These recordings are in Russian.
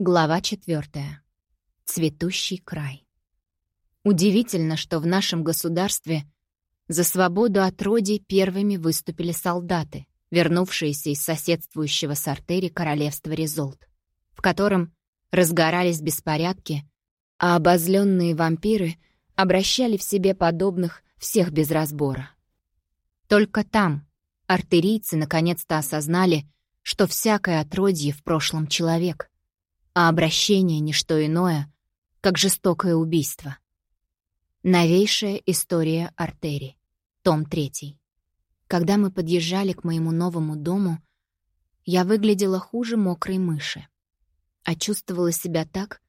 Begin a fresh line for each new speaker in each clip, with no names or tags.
Глава четвертая. Цветущий край. Удивительно, что в нашем государстве за свободу от роди первыми выступили солдаты, вернувшиеся из соседствующего с Артери королевства Резолт, в котором разгорались беспорядки, а обозленные вампиры обращали в себе подобных всех без разбора. Только там артерийцы наконец-то осознали, что всякое отродье в прошлом человек — а обращение — не что иное, как жестокое убийство. Новейшая история артерий. Том 3. Когда мы подъезжали к моему новому дому, я выглядела хуже мокрой мыши, а чувствовала себя так,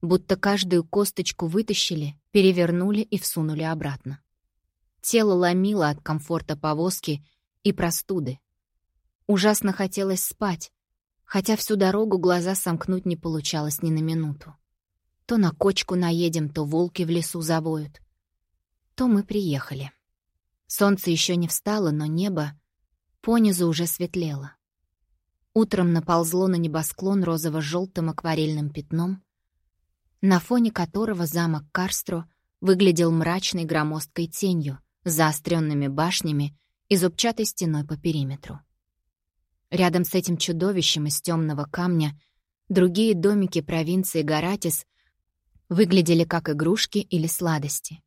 будто каждую косточку вытащили, перевернули и всунули обратно. Тело ломило от комфорта повозки и простуды. Ужасно хотелось спать, хотя всю дорогу глаза сомкнуть не получалось ни на минуту. То на кочку наедем, то волки в лесу завоют. То мы приехали. Солнце еще не встало, но небо понизу уже светлело. Утром наползло на небосклон розово-желтым акварельным пятном, на фоне которого замок Карстро выглядел мрачной громоздкой тенью, заостренными башнями и зубчатой стеной по периметру. Рядом с этим чудовищем из темного камня другие домики провинции Гаратис выглядели как игрушки или сладости.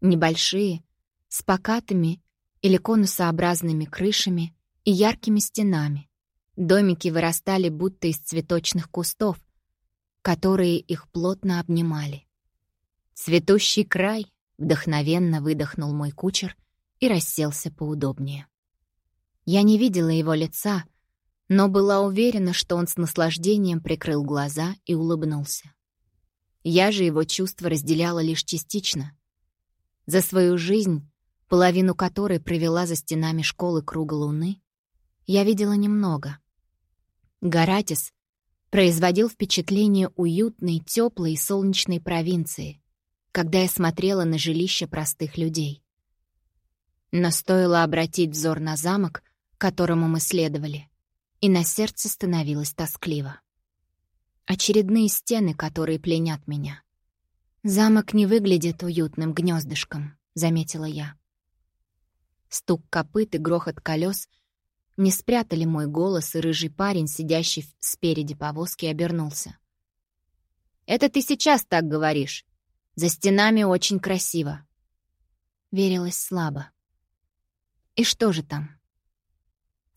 Небольшие, с покатыми или конусообразными крышами и яркими стенами. Домики вырастали будто из цветочных кустов, которые их плотно обнимали. «Цветущий край!» — вдохновенно выдохнул мой кучер и расселся поудобнее. Я не видела его лица, но была уверена, что он с наслаждением прикрыл глаза и улыбнулся. Я же его чувства разделяла лишь частично. За свою жизнь, половину которой провела за стенами школы Круга Луны, я видела немного. Гаратис производил впечатление уютной, теплой и солнечной провинции, когда я смотрела на жилища простых людей. Но стоило обратить взор на замок, которому мы следовали, и на сердце становилось тоскливо. Очередные стены, которые пленят меня. «Замок не выглядит уютным гнездышком», — заметила я. Стук копыт и грохот колес не спрятали мой голос, и рыжий парень, сидящий спереди повозки, обернулся. «Это ты сейчас так говоришь. За стенами очень красиво». Верилось слабо. «И что же там?»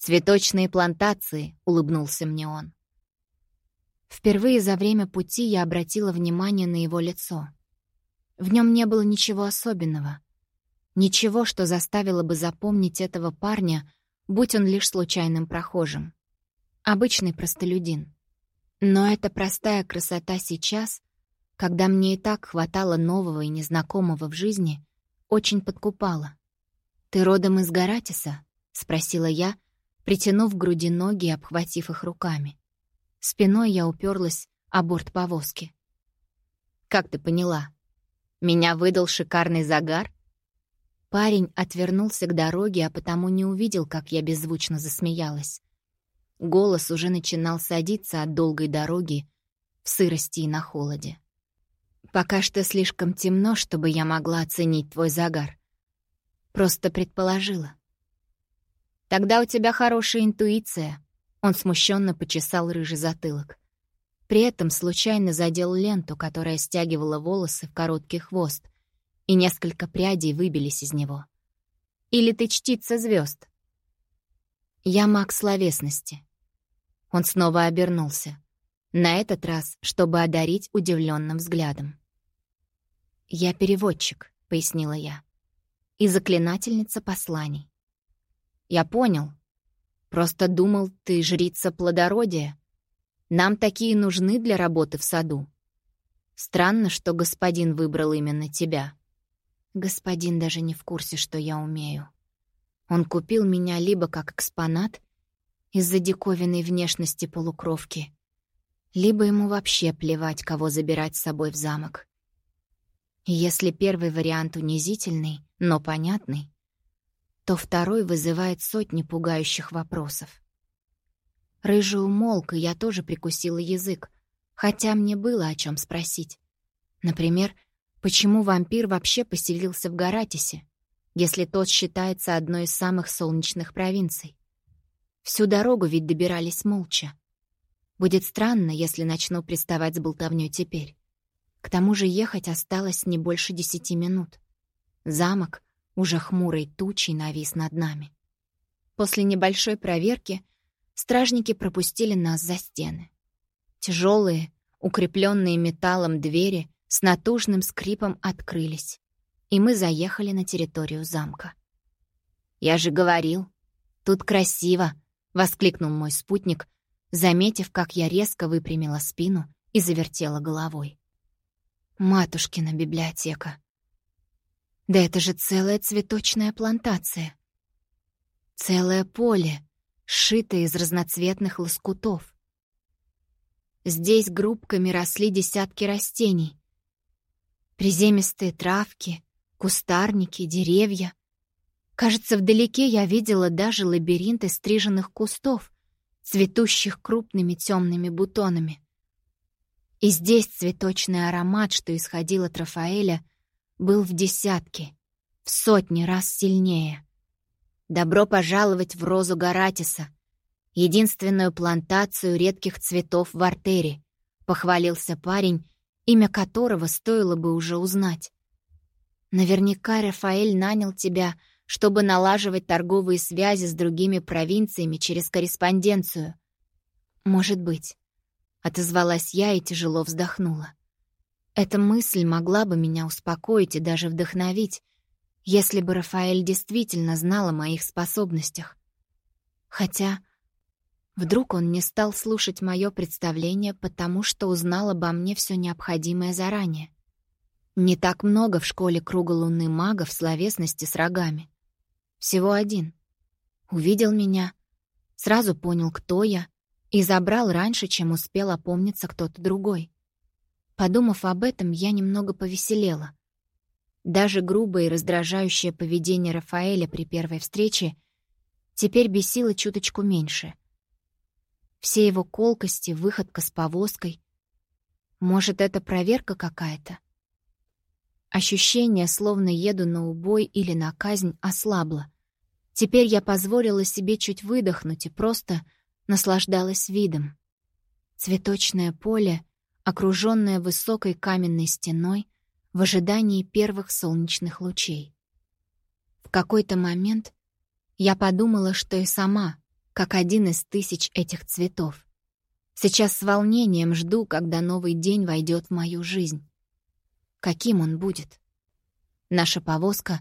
«Цветочные плантации», — улыбнулся мне он. Впервые за время пути я обратила внимание на его лицо. В нем не было ничего особенного. Ничего, что заставило бы запомнить этого парня, будь он лишь случайным прохожим. Обычный простолюдин. Но эта простая красота сейчас, когда мне и так хватало нового и незнакомого в жизни, очень подкупала. «Ты родом из Гаратиса?» — спросила я, притянув к груди ноги и обхватив их руками. Спиной я уперлась о борт повозки. «Как ты поняла? Меня выдал шикарный загар?» Парень отвернулся к дороге, а потому не увидел, как я беззвучно засмеялась. Голос уже начинал садиться от долгой дороги в сырости и на холоде. «Пока что слишком темно, чтобы я могла оценить твой загар. Просто предположила. Тогда у тебя хорошая интуиция. Он смущенно почесал рыжий затылок. При этом случайно задел ленту, которая стягивала волосы в короткий хвост, и несколько прядей выбились из него. Или ты чтица звезд? Я маг словесности. Он снова обернулся. На этот раз, чтобы одарить удивленным взглядом. «Я переводчик», — пояснила я, — «и заклинательница посланий. Я понял. Просто думал, ты жрица плодородия. Нам такие нужны для работы в саду. Странно, что господин выбрал именно тебя. Господин даже не в курсе, что я умею. Он купил меня либо как экспонат из-за диковинной внешности полукровки, либо ему вообще плевать, кого забирать с собой в замок. если первый вариант унизительный, но понятный, то второй вызывает сотни пугающих вопросов. Рыжий умолк, и я тоже прикусила язык, Хотя мне было о чем спросить. Например, почему вампир вообще поселился в Гаратисе, если тот считается одной из самых солнечных провинций? Всю дорогу ведь добирались молча. Будет странно, если начну приставать с болтовнёй теперь. К тому же ехать осталось не больше десяти минут. Замок уже хмурой тучей навис над нами. После небольшой проверки стражники пропустили нас за стены. Тяжелые, укрепленные металлом двери с натужным скрипом открылись, и мы заехали на территорию замка. «Я же говорил, тут красиво!» — воскликнул мой спутник, заметив, как я резко выпрямила спину и завертела головой. «Матушкина библиотека!» «Да это же целая цветочная плантация!» «Целое поле!» сшитое из разноцветных лоскутов. Здесь группками росли десятки растений. Приземистые травки, кустарники, деревья. Кажется, вдалеке я видела даже лабиринт из стриженных кустов, цветущих крупными темными бутонами. И здесь цветочный аромат, что исходил от Рафаэля, был в десятки, в сотни раз сильнее. Добро пожаловать в Розу Гаратиса, единственную плантацию редких цветов в Артере, похвалился парень, имя которого стоило бы уже узнать. Наверняка Рафаэль нанял тебя, чтобы налаживать торговые связи с другими провинциями через корреспонденцию. Может быть, отозвалась я и тяжело вздохнула. Эта мысль могла бы меня успокоить и даже вдохновить, если бы Рафаэль действительно знал о моих способностях. Хотя вдруг он не стал слушать мое представление, потому что узнал обо мне все необходимое заранее. Не так много в школе круголунный магов словесности с рогами. Всего один. Увидел меня, сразу понял, кто я, и забрал раньше, чем успел опомниться кто-то другой. Подумав об этом, я немного повеселела — даже грубое и раздражающее поведение Рафаэля при первой встрече теперь бесило чуточку меньше. Все его колкости, выходка с повозкой. Может, это проверка какая-то? Ощущение, словно еду на убой или на казнь, ослабло. Теперь я позволила себе чуть выдохнуть и просто наслаждалась видом. Цветочное поле, окруженное высокой каменной стеной — в ожидании первых солнечных лучей. В какой-то момент я подумала, что и сама, как один из тысяч этих цветов. Сейчас с волнением жду, когда новый день войдет в мою жизнь. Каким он будет? Наша повозка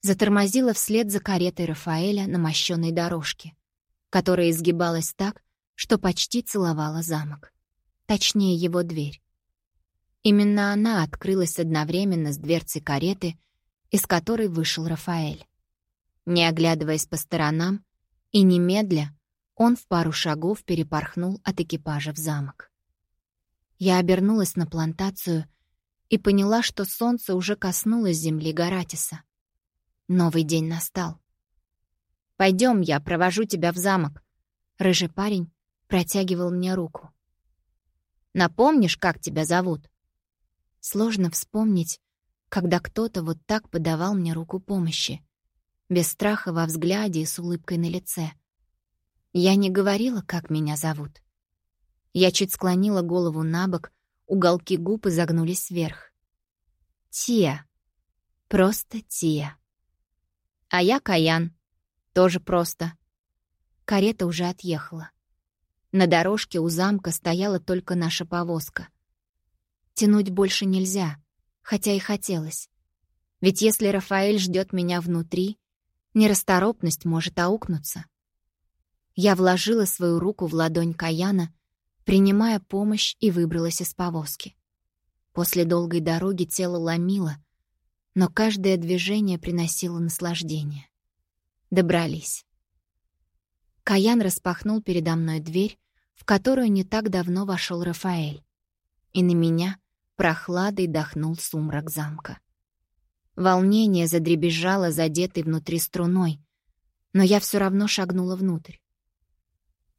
затормозила вслед за каретой Рафаэля на мощенной дорожке, которая изгибалась так, что почти целовала замок. Точнее, его дверь. Именно она открылась одновременно с дверцей кареты, из которой вышел Рафаэль. Не оглядываясь по сторонам и немедля, он в пару шагов перепорхнул от экипажа в замок. Я обернулась на плантацию и поняла, что солнце уже коснулось земли Гаратиса. Новый день настал. «Пойдем, я провожу тебя в замок», — рыжий парень протягивал мне руку. «Напомнишь, как тебя зовут?» Сложно вспомнить, когда кто-то вот так подавал мне руку помощи, без страха во взгляде и с улыбкой на лице. Я не говорила, как меня зовут. Я чуть склонила голову на бок, уголки губ изогнулись вверх. Тия. Просто Тия. А я Каян. Тоже просто. Карета уже отъехала. На дорожке у замка стояла только наша повозка. Тянуть больше нельзя, хотя и хотелось. Ведь если Рафаэль ждет меня внутри, нерасторопность может аукнуться. Я вложила свою руку в ладонь Каяна, принимая помощь и выбралась из повозки. После долгой дороги тело ломило, но каждое движение приносило наслаждение. Добрались. Каян распахнул передо мной дверь, в которую не так давно вошел Рафаэль. И на меня прохладой дохнул сумрак замка. Волнение задребезжало задетой внутри струной, но я все равно шагнула внутрь.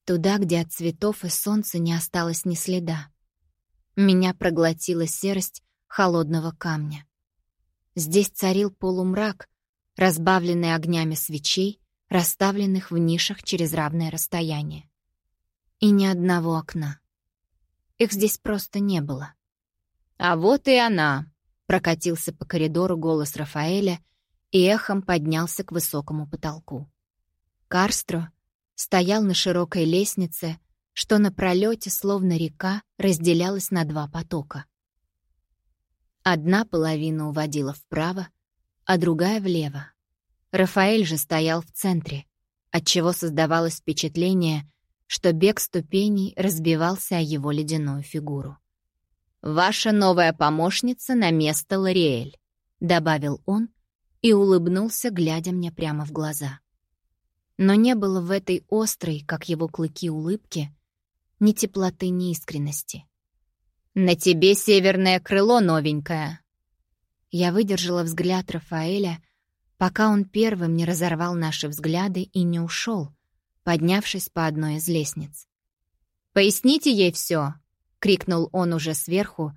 Туда, где от цветов и солнца не осталось ни следа. Меня проглотила серость холодного камня. Здесь царил полумрак, разбавленный огнями свечей, расставленных в нишах через равное расстояние. И ни одного окна. Их здесь просто не было. «А вот и она!» — прокатился по коридору голос Рафаэля и эхом поднялся к высокому потолку. Карстро стоял на широкой лестнице, что на пролете, словно река, разделялась на два потока. Одна половина уводила вправо, а другая — влево. Рафаэль же стоял в центре, отчего создавалось впечатление, что бег ступеней разбивался о его ледяную фигуру. «Ваша новая помощница на место Лориэль», — добавил он и улыбнулся, глядя мне прямо в глаза. Но не было в этой острой, как его клыки, улыбки ни теплоты, ни искренности. «На тебе северное крыло новенькое!» Я выдержала взгляд Рафаэля, пока он первым не разорвал наши взгляды и не ушел, поднявшись по одной из лестниц. «Поясните ей все!» — крикнул он уже сверху,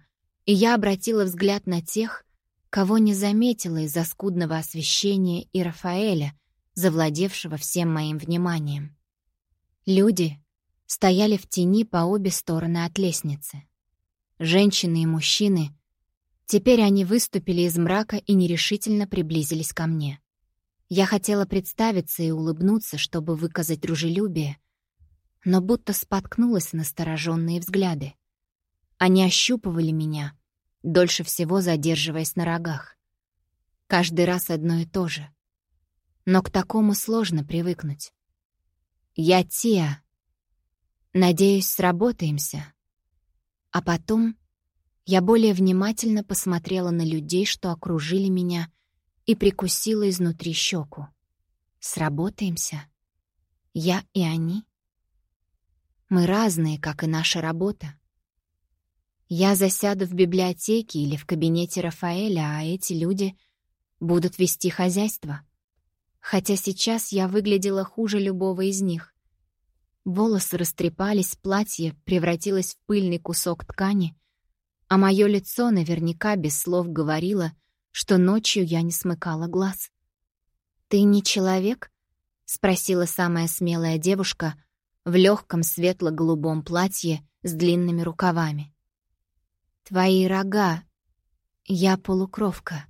и я обратила взгляд на тех, кого не заметила из-за скудного освещения и Рафаэля, завладевшего всем моим вниманием. Люди стояли в тени по обе стороны от лестницы женщины и мужчины. Теперь они выступили из мрака и нерешительно приблизились ко мне. Я хотела представиться и улыбнуться, чтобы выказать дружелюбие, но будто споткнулась на настороженные взгляды. Они ощупывали меня, дольше всего задерживаясь на рогах. Каждый раз одно и то же. Но к такому сложно привыкнуть. Я Тия. Надеюсь, сработаемся. А потом я более внимательно посмотрела на людей, что окружили меня, и прикусила изнутри щеку. Сработаемся? Я и они? Мы разные, как и наша работа. Я засяду в библиотеке или в кабинете Рафаэля, а эти люди будут вести хозяйство. Хотя сейчас я выглядела хуже любого из них. Волосы растрепались, платье превратилось в пыльный кусок ткани, а мое лицо наверняка без слов говорило, что ночью я не смыкала глаз. «Ты не человек?» — спросила самая смелая девушка в легком светло-голубом платье с длинными рукавами. «Твои рога. Я полукровка.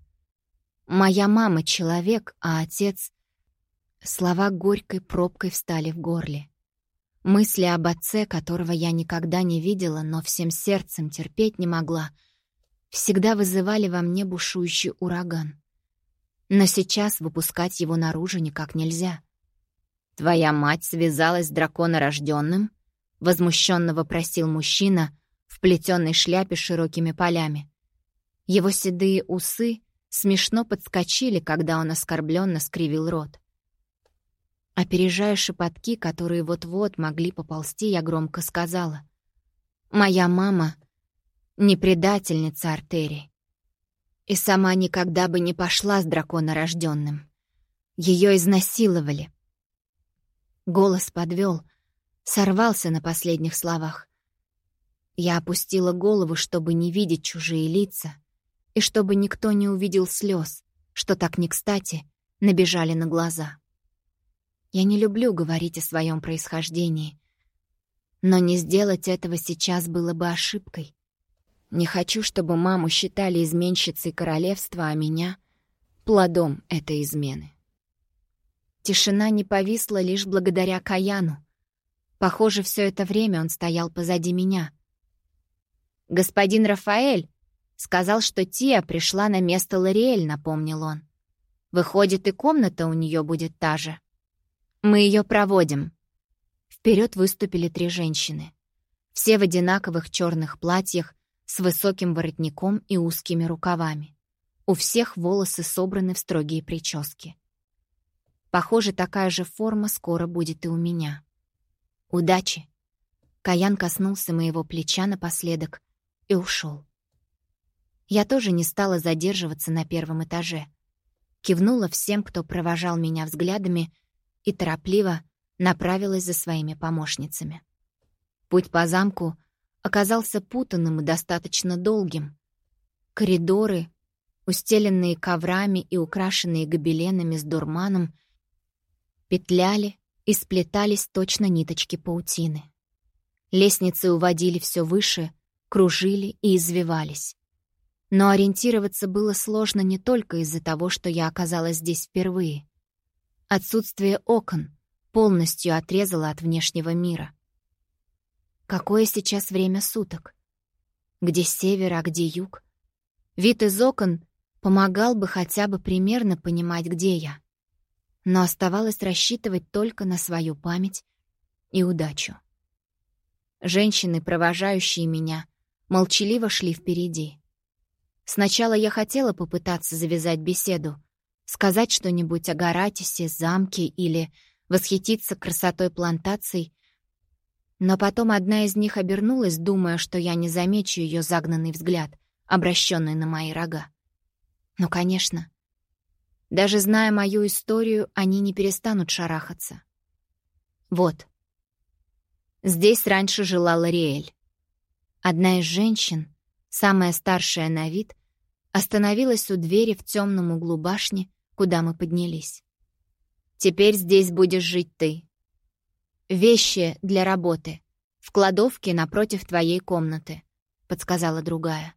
Моя мама — человек, а отец...» Слова горькой пробкой встали в горле. Мысли об отце, которого я никогда не видела, но всем сердцем терпеть не могла, всегда вызывали во мне бушующий ураган. Но сейчас выпускать его наружу никак нельзя. «Твоя мать связалась с драконорожденным?» — возмущенно вопросил мужчина в плетеной шляпе с широкими полями. Его седые усы смешно подскочили, когда он оскорбленно скривил рот. Опережая шепотки, которые вот-вот могли поползти, я громко сказала. «Моя мама — не предательница артерий. И сама никогда бы не пошла с драконорожденным. Ее изнасиловали». Голос подвел, сорвался на последних словах. Я опустила голову, чтобы не видеть чужие лица, и чтобы никто не увидел слез, что так не кстати набежали на глаза. Я не люблю говорить о своем происхождении. Но не сделать этого сейчас было бы ошибкой. Не хочу, чтобы маму считали изменщицей королевства, а меня — плодом этой измены. Тишина не повисла лишь благодаря Каяну. Похоже, все это время он стоял позади меня. «Господин Рафаэль сказал, что Тия пришла на место Лориэль», — напомнил он. «Выходит, и комната у нее будет та же». Мы ее проводим». Вперед выступили три женщины. Все в одинаковых черных платьях с высоким воротником и узкими рукавами. У всех волосы собраны в строгие прически. Похоже, такая же форма скоро будет и у меня. «Удачи!» Каян коснулся моего плеча напоследок и ушел. Я тоже не стала задерживаться на первом этаже. Кивнула всем, кто провожал меня взглядами, и торопливо направилась за своими помощницами. Путь по замку оказался путанным и достаточно долгим. Коридоры, устеленные коврами и украшенные гобеленами с дурманом, петляли и сплетались точно ниточки паутины. Лестницы уводили все выше, кружили и извивались. Но ориентироваться было сложно не только из-за того, что я оказалась здесь впервые. Отсутствие окон полностью отрезало от внешнего мира. Какое сейчас время суток? Где север, а где юг? Вид из окон помогал бы хотя бы примерно понимать, где я. Но оставалось рассчитывать только на свою память и удачу. Женщины, провожающие меня, молчаливо шли впереди. Сначала я хотела попытаться завязать беседу, сказать что-нибудь о Гаратисе, замке или восхититься красотой плантаций, но потом одна из них обернулась, думая, что я не замечу ее загнанный взгляд, обращенный на мои рога. Ну, конечно. Даже зная мою историю, они не перестанут шарахаться. Вот. Здесь раньше жила Лориэль. Одна из женщин, самая старшая на вид, остановилась у двери в темном углу башни, куда мы поднялись. «Теперь здесь будешь жить ты. Вещи для работы. В кладовке напротив твоей комнаты», — подсказала другая.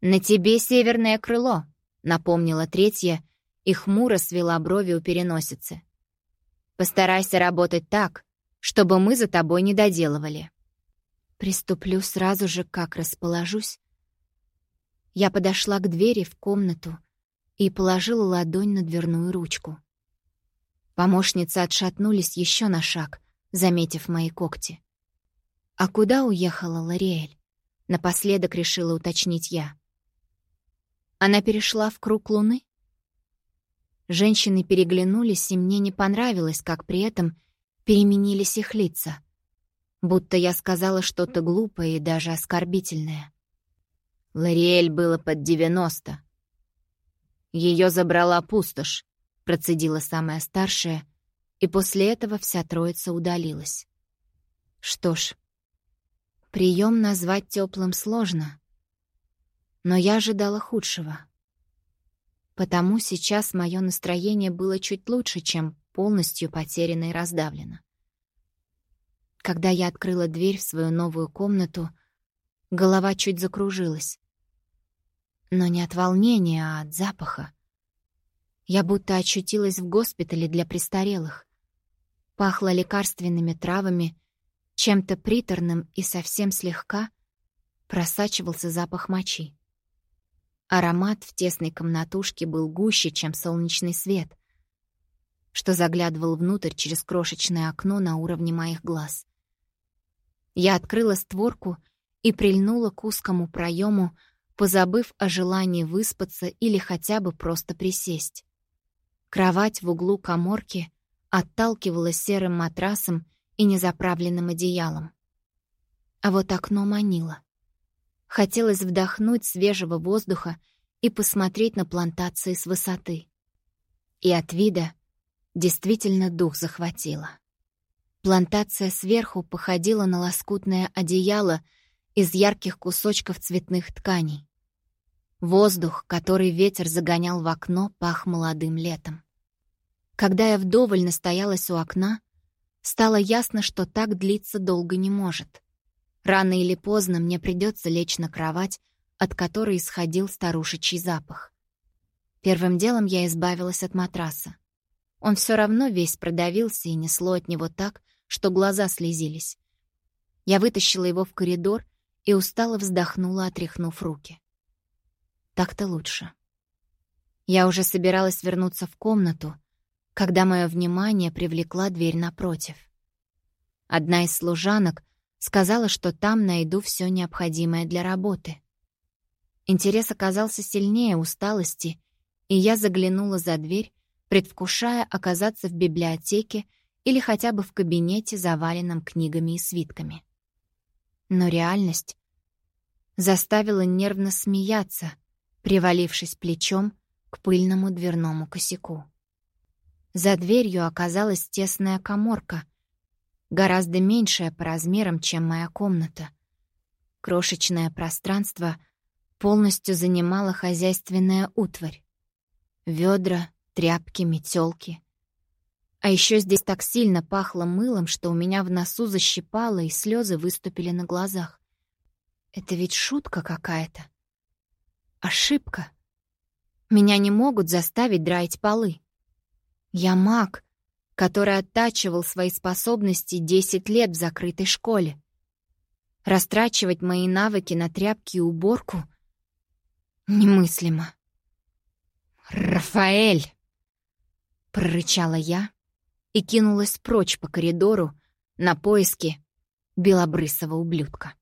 «На тебе северное крыло», — напомнила третья и хмуро свела брови у переносицы. «Постарайся работать так, чтобы мы за тобой не доделывали». Приступлю сразу же, как расположусь. Я подошла к двери в комнату и положила ладонь на дверную ручку. Помощницы отшатнулись еще на шаг, заметив мои когти. «А куда уехала Лориэль?» — напоследок решила уточнить я. Она перешла в круг луны? Женщины переглянулись, и мне не понравилось, как при этом переменились их лица будто я сказала что-то глупое и даже оскорбительное. Лориэль было под девяносто. Ее забрала пустошь, процедила самая старшая, и после этого вся троица удалилась. Что ж, прием назвать теплым сложно, но я ожидала худшего. Потому сейчас мое настроение было чуть лучше, чем полностью потеряно и раздавлено. Когда я открыла дверь в свою новую комнату, голова чуть закружилась. Но не от волнения, а от запаха. Я будто очутилась в госпитале для престарелых. Пахло лекарственными травами, чем-то приторным и совсем слегка просачивался запах мочи. Аромат в тесной комнатушке был гуще, чем солнечный свет, что заглядывал внутрь через крошечное окно на уровне моих глаз. Я открыла створку и прильнула к узкому проему, позабыв о желании выспаться или хотя бы просто присесть. Кровать в углу коморки отталкивала серым матрасом и незаправленным одеялом. А вот окно манило. Хотелось вдохнуть свежего воздуха и посмотреть на плантации с высоты. И от вида действительно дух захватило. Плантация сверху походила на лоскутное одеяло из ярких кусочков цветных тканей. Воздух, который ветер загонял в окно, пах молодым летом. Когда я вдоволь настоялась у окна, стало ясно, что так длиться долго не может. Рано или поздно мне придется лечь на кровать, от которой исходил старушечий запах. Первым делом я избавилась от матраса. Он все равно весь продавился и несло от него так, что глаза слезились. Я вытащила его в коридор и устало вздохнула, отряхнув руки. Так-то лучше. Я уже собиралась вернуться в комнату, когда мое внимание привлекла дверь напротив. Одна из служанок сказала, что там найду все необходимое для работы. Интерес оказался сильнее усталости, и я заглянула за дверь, предвкушая оказаться в библиотеке или хотя бы в кабинете, заваленном книгами и свитками. Но реальность заставила нервно смеяться, привалившись плечом к пыльному дверному косяку. За дверью оказалась тесная коморка, гораздо меньшая по размерам, чем моя комната, крошечное пространство полностью занимала хозяйственная утварь. Ведра, тряпки, метелки. А еще здесь так сильно пахло мылом, что у меня в носу защипало, и слезы выступили на глазах. Это ведь шутка какая-то. Ошибка. Меня не могут заставить драить полы. Я маг, который оттачивал свои способности 10 лет в закрытой школе. Растрачивать мои навыки на тряпки и уборку немыслимо. «Рафаэль!» — прорычала я и кинулась прочь по коридору на поиски белобрысого ублюдка.